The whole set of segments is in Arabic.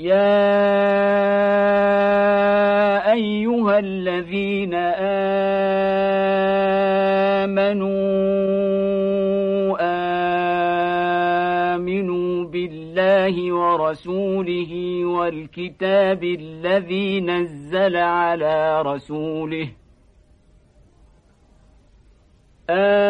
يا أيها الذين آمنوا آمنوا بالله ورسوله والكتاب الذي نزل على رسوله آمنوا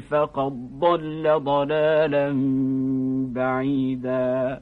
فقد ضل ضلالا بعيدا.